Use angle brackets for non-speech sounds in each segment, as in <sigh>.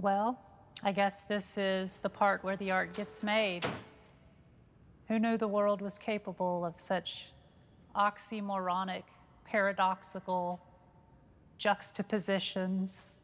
Well, I guess this is the part where the art gets made. Who knew the world was capable of such oxymoronic, paradoxical juxtapositions?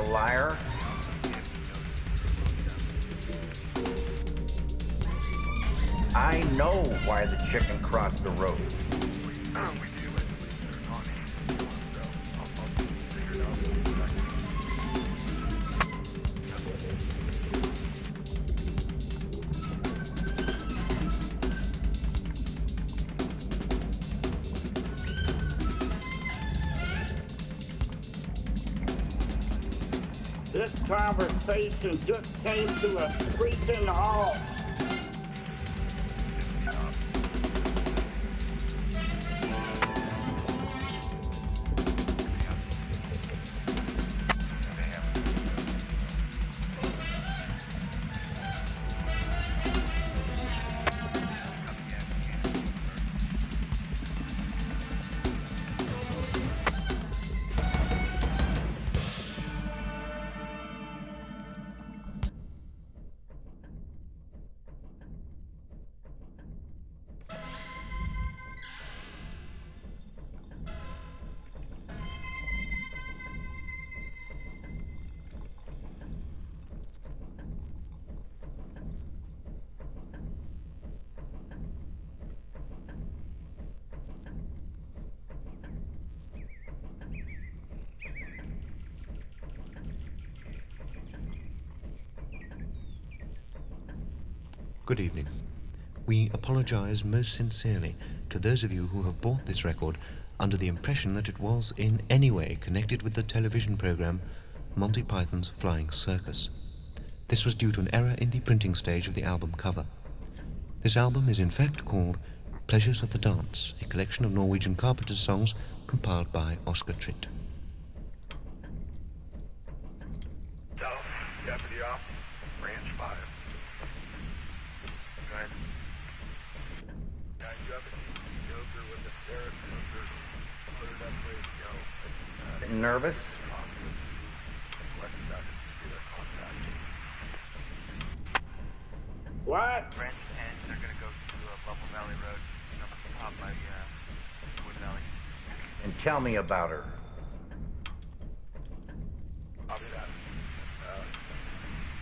Calling This conversation just came to a screeching halt. Apologize most sincerely to those of you who have bought this record under the impression that it was in any way connected with the television program Monty Python's Flying Circus. This was due to an error in the printing stage of the album cover. This album is in fact called Pleasures of the Dance, a collection of Norwegian Carpenters songs compiled by Oscar Tritt. South, deputy off, ranch five. Right. Yeah, you have a Joker with the ferret Joker. Put it up radio. Nervous? West side of the contact. What? branch 10, they're going to go to uh, Buffalo Valley Road, up top by uh, Wood Valley. And tell me about her. Copy that. Uh,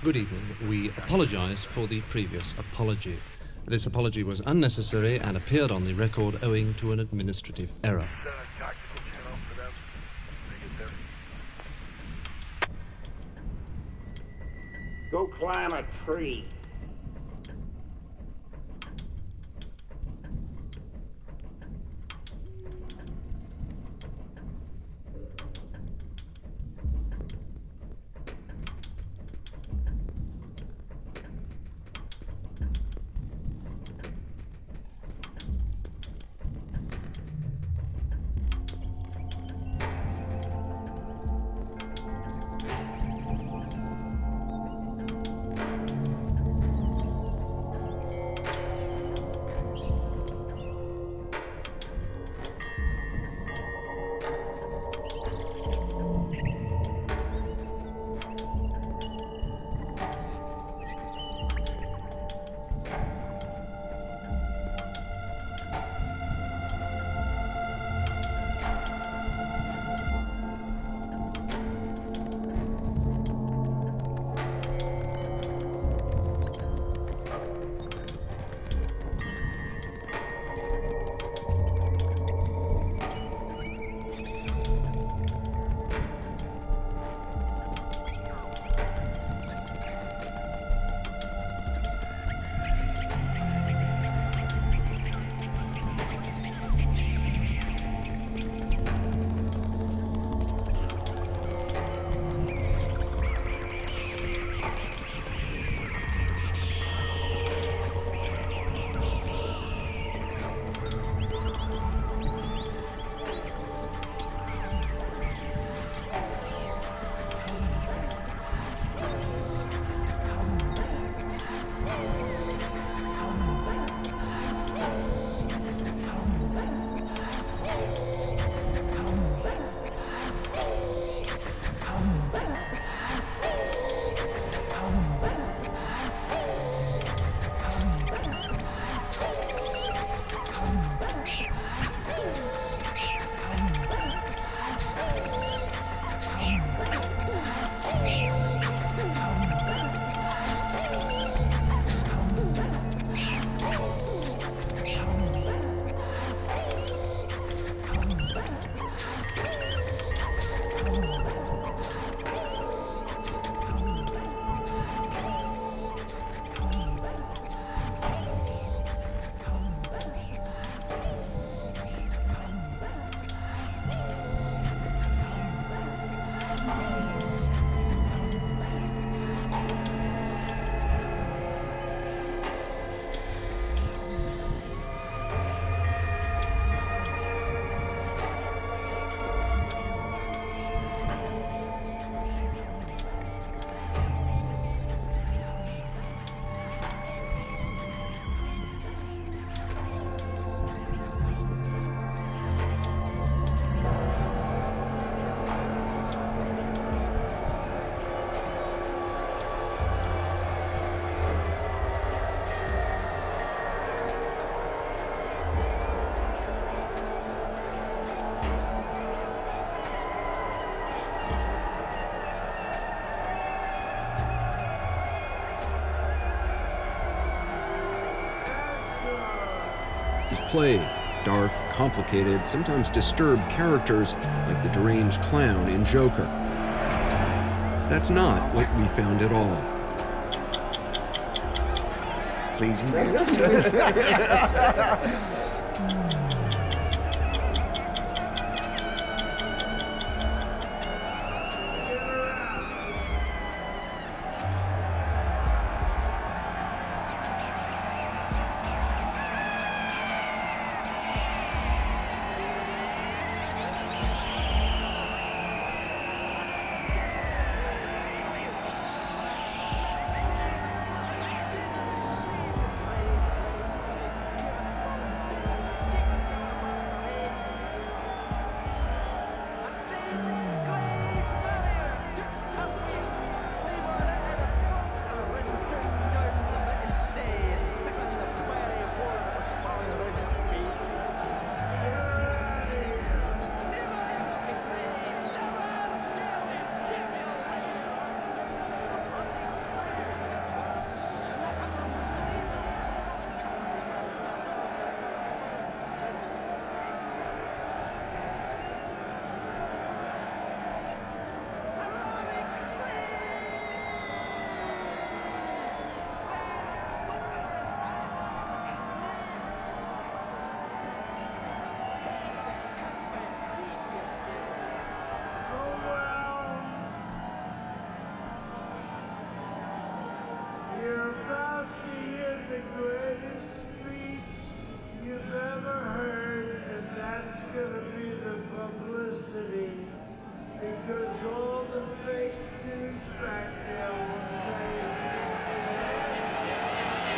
Good evening. We apologize for the previous apology. This apology was unnecessary and appeared on the record owing to an administrative error. set a tactical channel for them. They get there. Go climb a tree. Play dark, complicated, sometimes disturbed characters like the deranged clown in Joker. That's not what we found at all. Pleasing. <laughs> <laughs>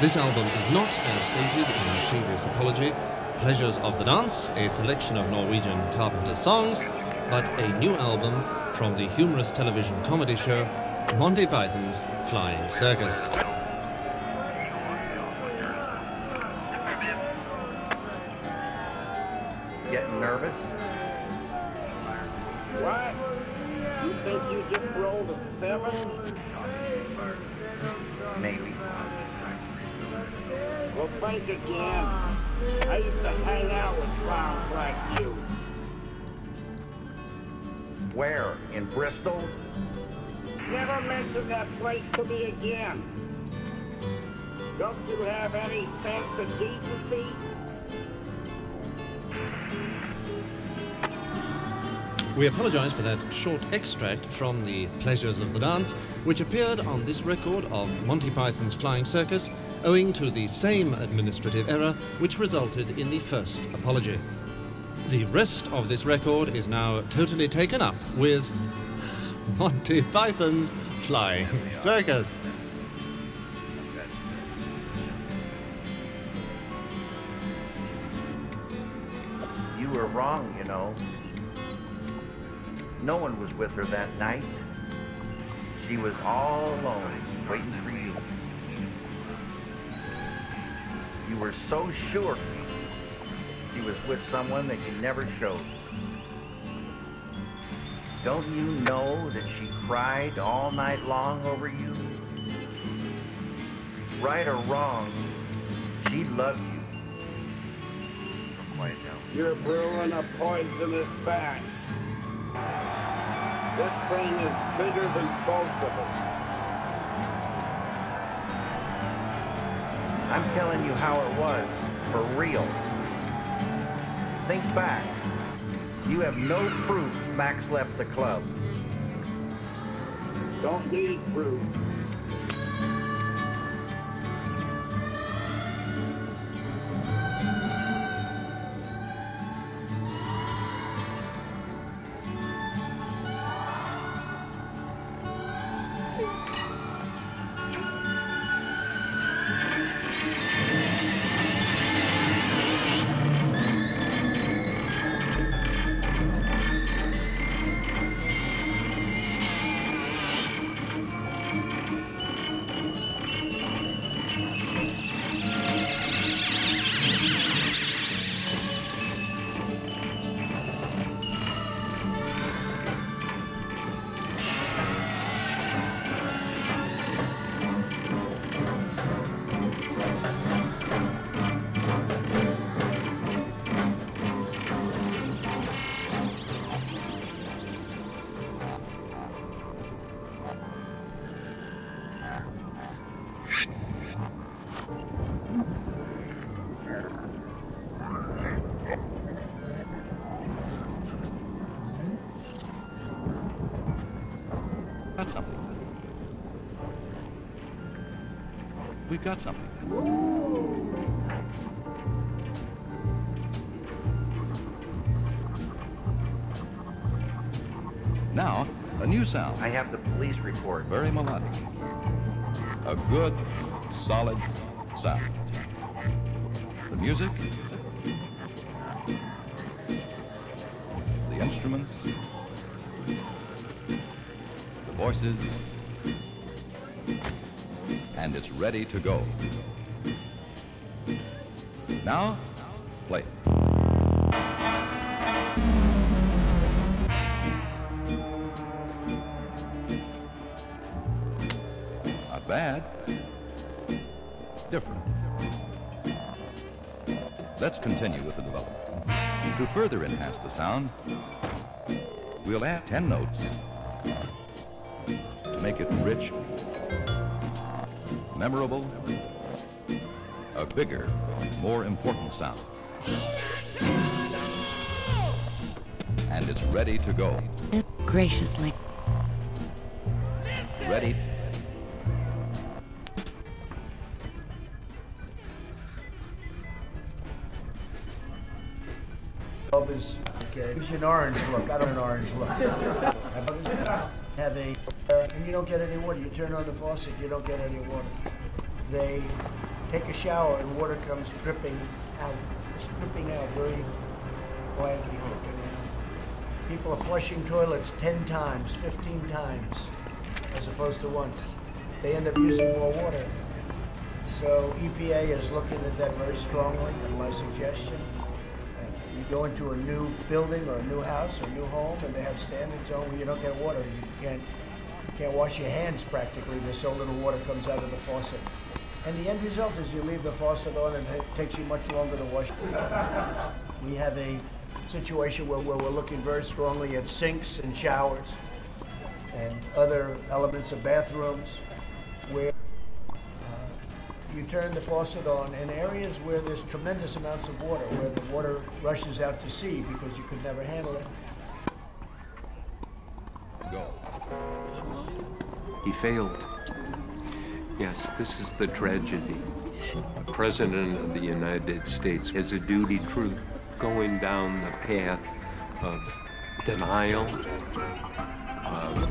This album is not, as stated in the previous apology, Pleasures of the Dance, a selection of Norwegian Carpenter songs, but a new album from the humorous television comedy show Monty Python's Flying Circus. Short extract from the Pleasures of the Dance, which appeared on this record of Monty Python's Flying Circus, owing to the same administrative error which resulted in the first apology. The rest of this record is now totally taken up with Monty Python's Flying Circus. You were wrong, you know. No one was with her that night. She was all alone, waiting for you. You were so sure she was with someone that you never showed. Don't you know that she cried all night long over you? Right or wrong, she loved you. You're brewing a poisonous batch. This thing is bigger than both of us. I'm telling you how it was, for real. Think back. You have no proof Max left the club. Don't need proof. We've got something. Now, a new sound. I have the police report. Very melodic. A good, solid sound. The music, the instruments, the voices, ready to go. Now, play. Not bad. Different. Let's continue with the development. To further enhance the sound, we'll add 10 notes to make it rich, memorable, a bigger, more important sound. And it's ready to go. Graciously. Ready Bulb is, okay, it's an orange look, I don't an orange look. <laughs> Have a, uh, and you don't get any water, you turn on the faucet, you don't get any water. They take a shower and water comes dripping out, it's dripping out very quietly. People are flushing toilets ten times, fifteen times, as opposed to once. They end up using more water. So EPA is looking at that very strongly, and my suggestion, go into a new building or a new house or a new home and they have standing on where you don't get water. You can't, you can't wash your hands practically. There's so little water comes out of the faucet. And the end result is you leave the faucet on and it takes you much longer to wash. <laughs> we have a situation where, where we're looking very strongly at sinks and showers and other elements of bathrooms you turn the faucet on in areas where there's tremendous amounts of water, where the water rushes out to sea because you could never handle it. go. He failed. Yes, this is the tragedy. The President of the United States has a duty truth going down the path of denial, of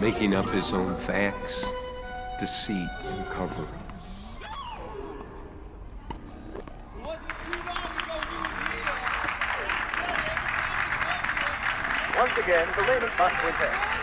making up his own facts, deceit, and covering. Once again, the Raymond Quintet. You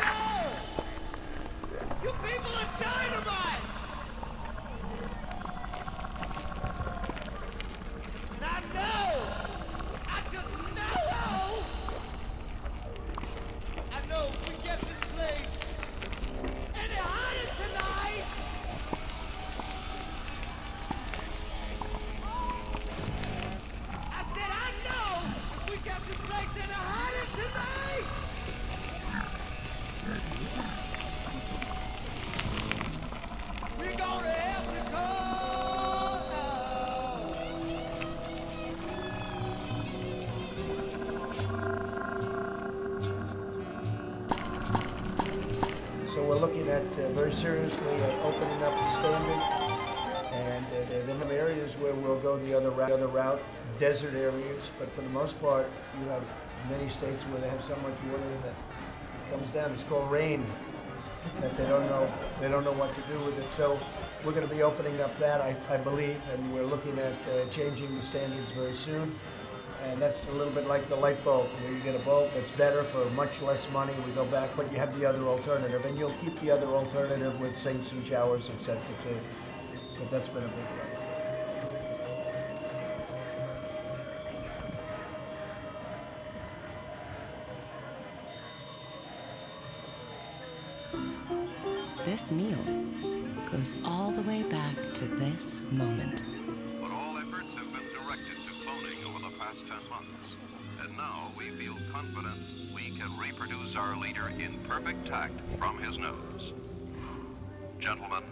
very seriously at opening up the standard. And uh, there are areas where we'll go the other route, other route, desert areas. But for the most part, you have many states where they have so much water that comes down. It's called rain that they don't know they don't know what to do with it. So we're going to be opening up that, I, I believe, and we're looking at uh, changing the standards very soon. And that's a little bit like the light bulb, where you get a bulb that's better for much less money. We go back, but you have the other alternative, and you'll keep the other alternative with sinks and showers, etc. Too. But that's been a big one. This meal goes all the way back to this moment. In perfect tact from his nose. Gentlemen,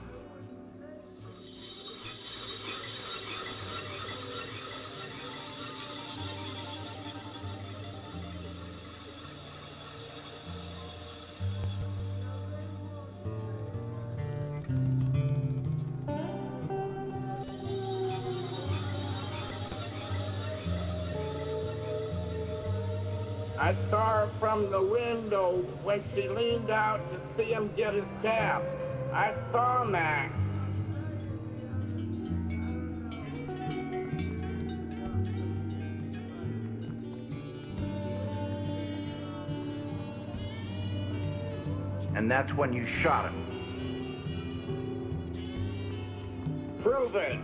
I saw her from the window when she leaned out to see him get his cap. I saw Max. And that's when you shot him. Prove it.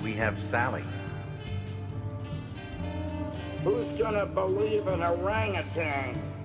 We have Sally. Who's gonna believe an orangutan?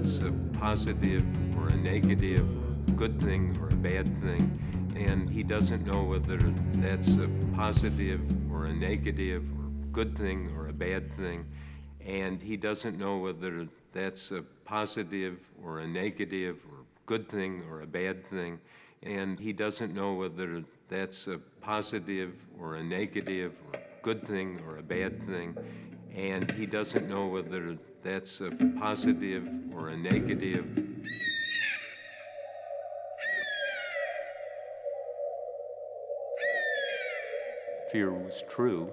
that's a positive or a negative, good thing or a bad thing. And he doesn't know whether that's a positive or a negative or good thing or a bad thing. And he doesn't know whether that's a positive or a negative or good thing or a bad thing. And he doesn't know whether that's a positive or a negative or good thing or a bad thing. And he doesn't know whether that's a positive or a negative. Fear was true.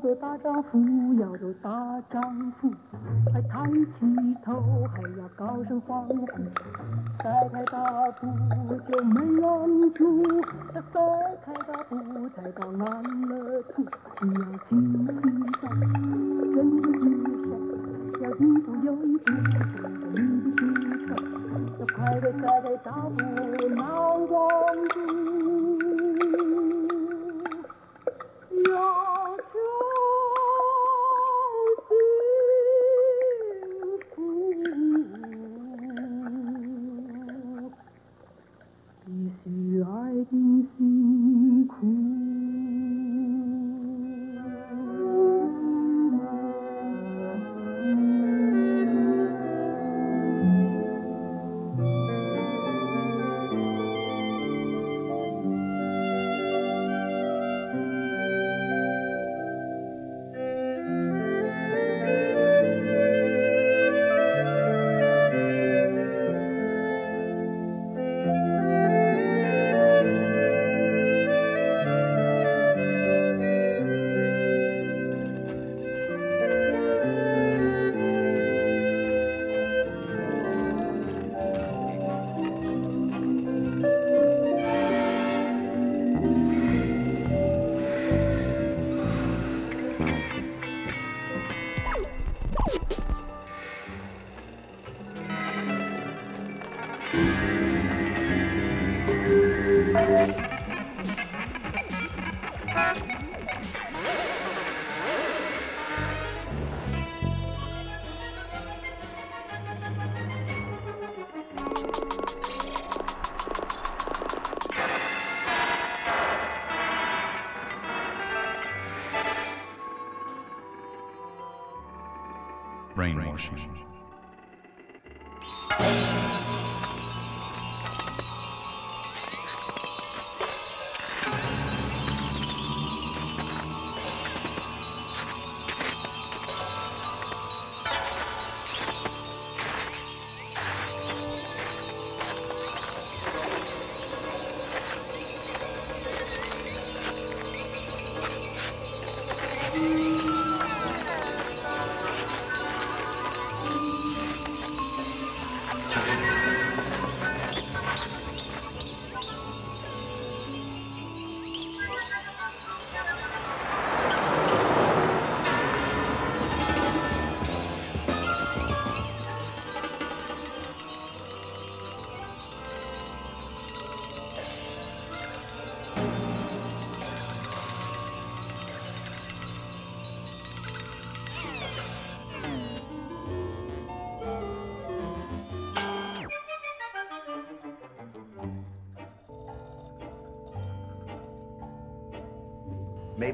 要做大丈夫，要做大丈夫，还抬起头，还要高声欢呼。再开大步就没安处，再开大步才到烂了处。你要轻轻走，跟着雨声，要一步又一步，跟着你的心跳，要快快再开大步，难忘记。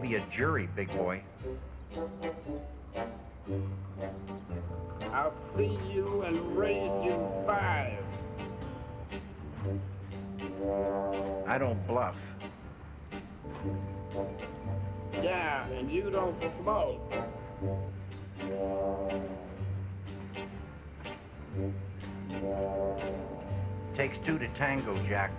be a jury, big boy. I'll see you and raise you five. I don't bluff. Yeah, and you don't smoke. Takes two to tango, Jack.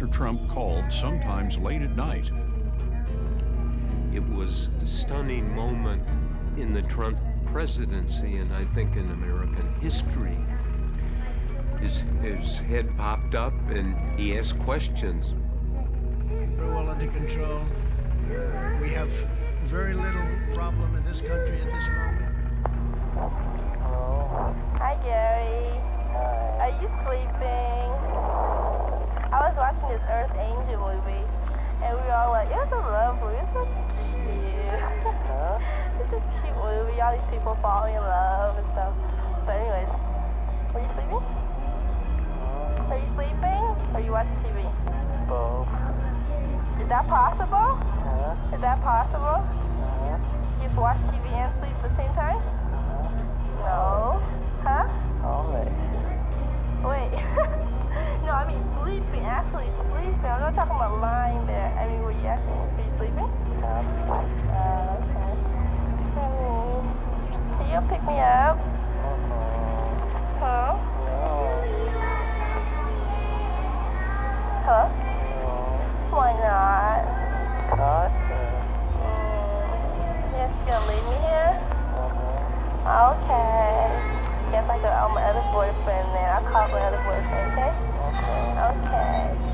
Mr. Trump called sometimes late at night. It was a stunning moment in the Trump presidency and I think in American history. His, his head popped up and he asked questions. Very well under control. Uh, we have very little problem in this country at this moment. Hi, Gary. Hi. Are you sleeping? I was watching this Earth Angel movie, and we were all like, it's a love movie. It's so cute. it's a cute movie. All these people falling in love and stuff. But anyways, are you sleeping? Are you sleeping? Or are you watching TV? Both. Is that possible? Huh? Is that possible? Uh-huh. You can watch TV and sleep at the same time? Uh-huh. No. Huh? Always. Wait. <laughs> no, I mean sleeping. Actually sleeping. I'm not talking about lying there. I mean, were you actually you sleeping? Uh, okay. Hmm. Can you pick me up? Huh? Huh? Why not? Mm. Yes, you gonna leave me here? Okay. Guess I go out my other boyfriend then. I'll call my other boyfriend, okay? Okay.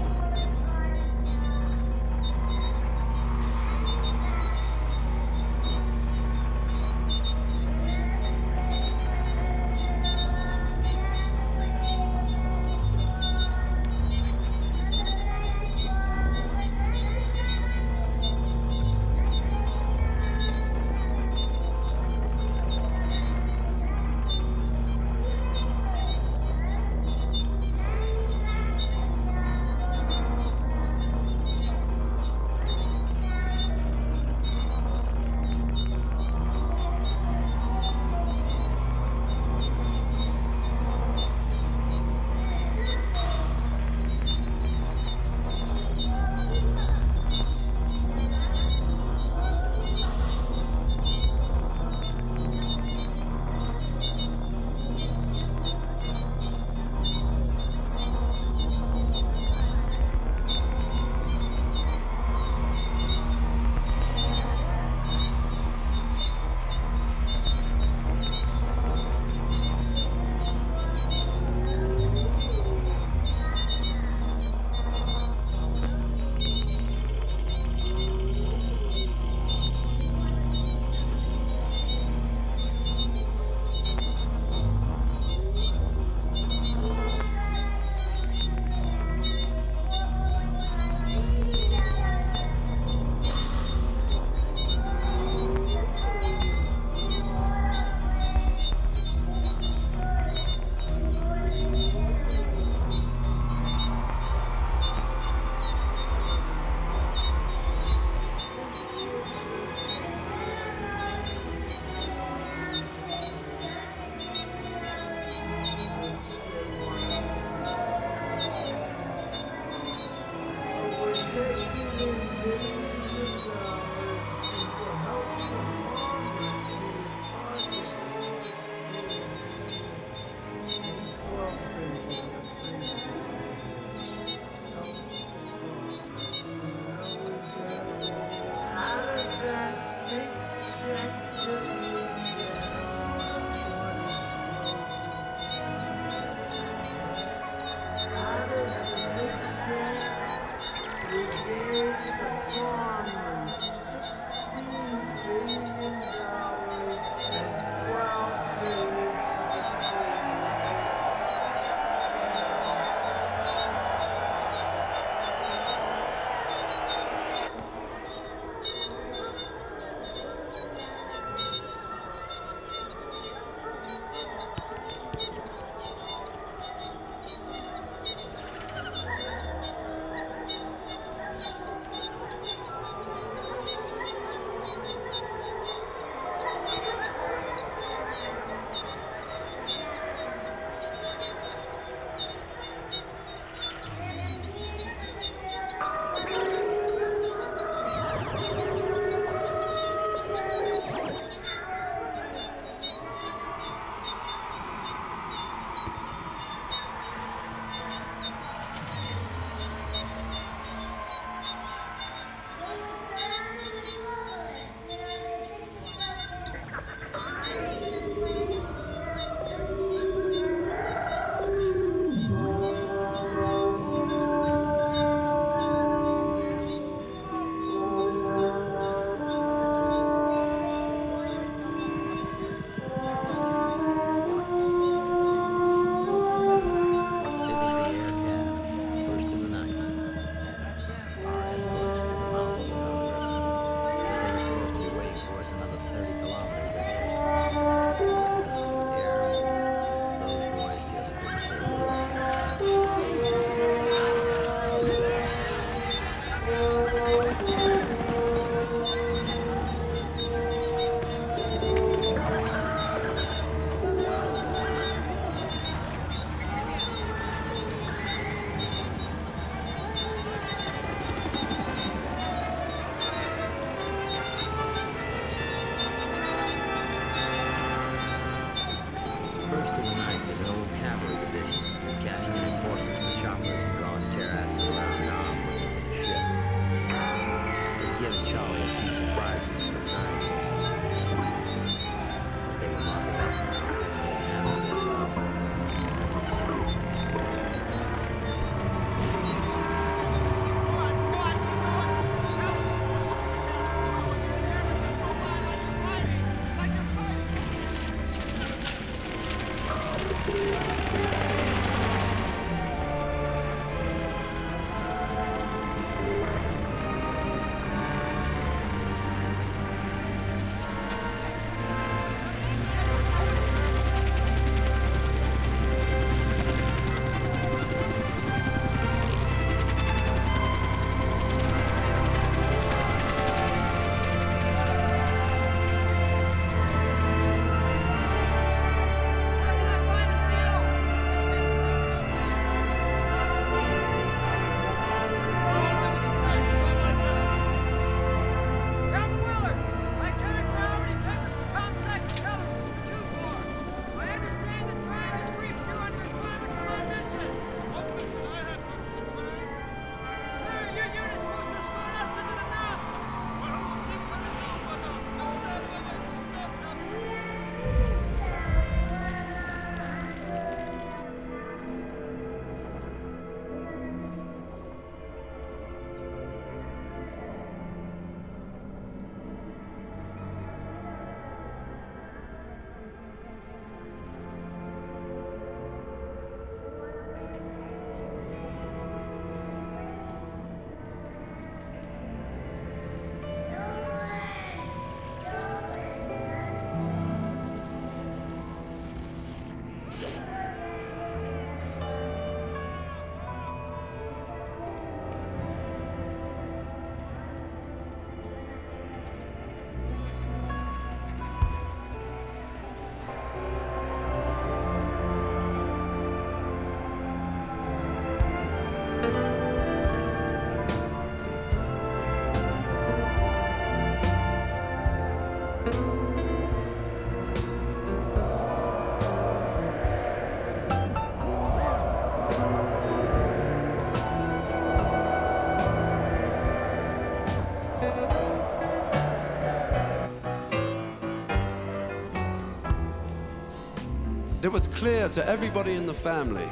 Was clear to everybody in the family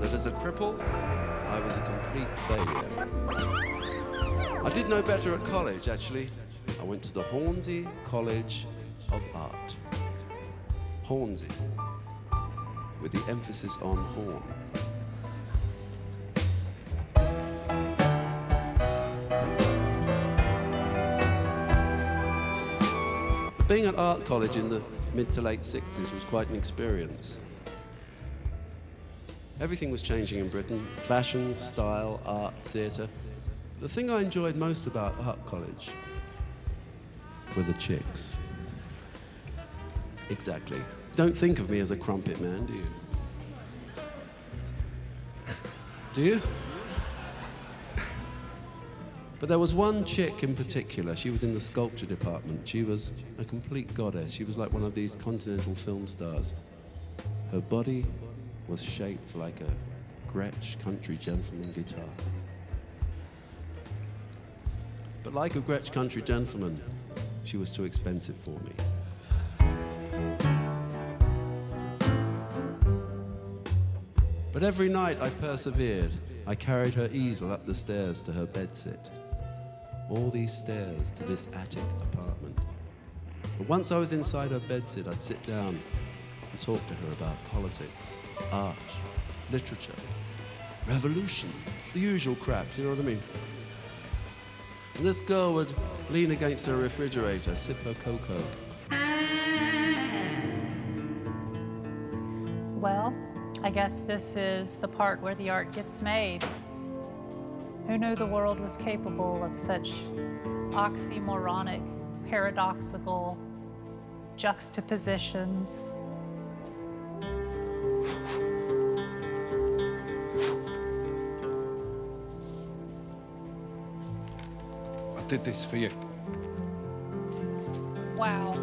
that as a cripple, I was a complete failure. I did no better at college, actually. I went to the Hornsey College of Art. Hornsey, with the emphasis on horn. Art college in the mid to late 60s was quite an experience. Everything was changing in Britain fashion, style, art, theatre. The thing I enjoyed most about art college were the chicks. Exactly. Don't think of me as a crumpet man, do you? <laughs> do you? But there was one chick in particular. She was in the sculpture department. She was a complete goddess. She was like one of these continental film stars. Her body was shaped like a Gretsch country gentleman guitar. But like a Gretsch country gentleman, she was too expensive for me. But every night I persevered. I carried her easel up the stairs to her bedsit. All these stairs to this attic apartment. But once I was inside her bedsit, I'd sit down and talk to her about politics, art, literature, revolution, the usual crap, you know what I mean? And this girl would lean against her refrigerator, sip her cocoa. Well, I guess this is the part where the art gets made. Who knew the world was capable of such oxymoronic, paradoxical juxtapositions? I did this for you. Wow.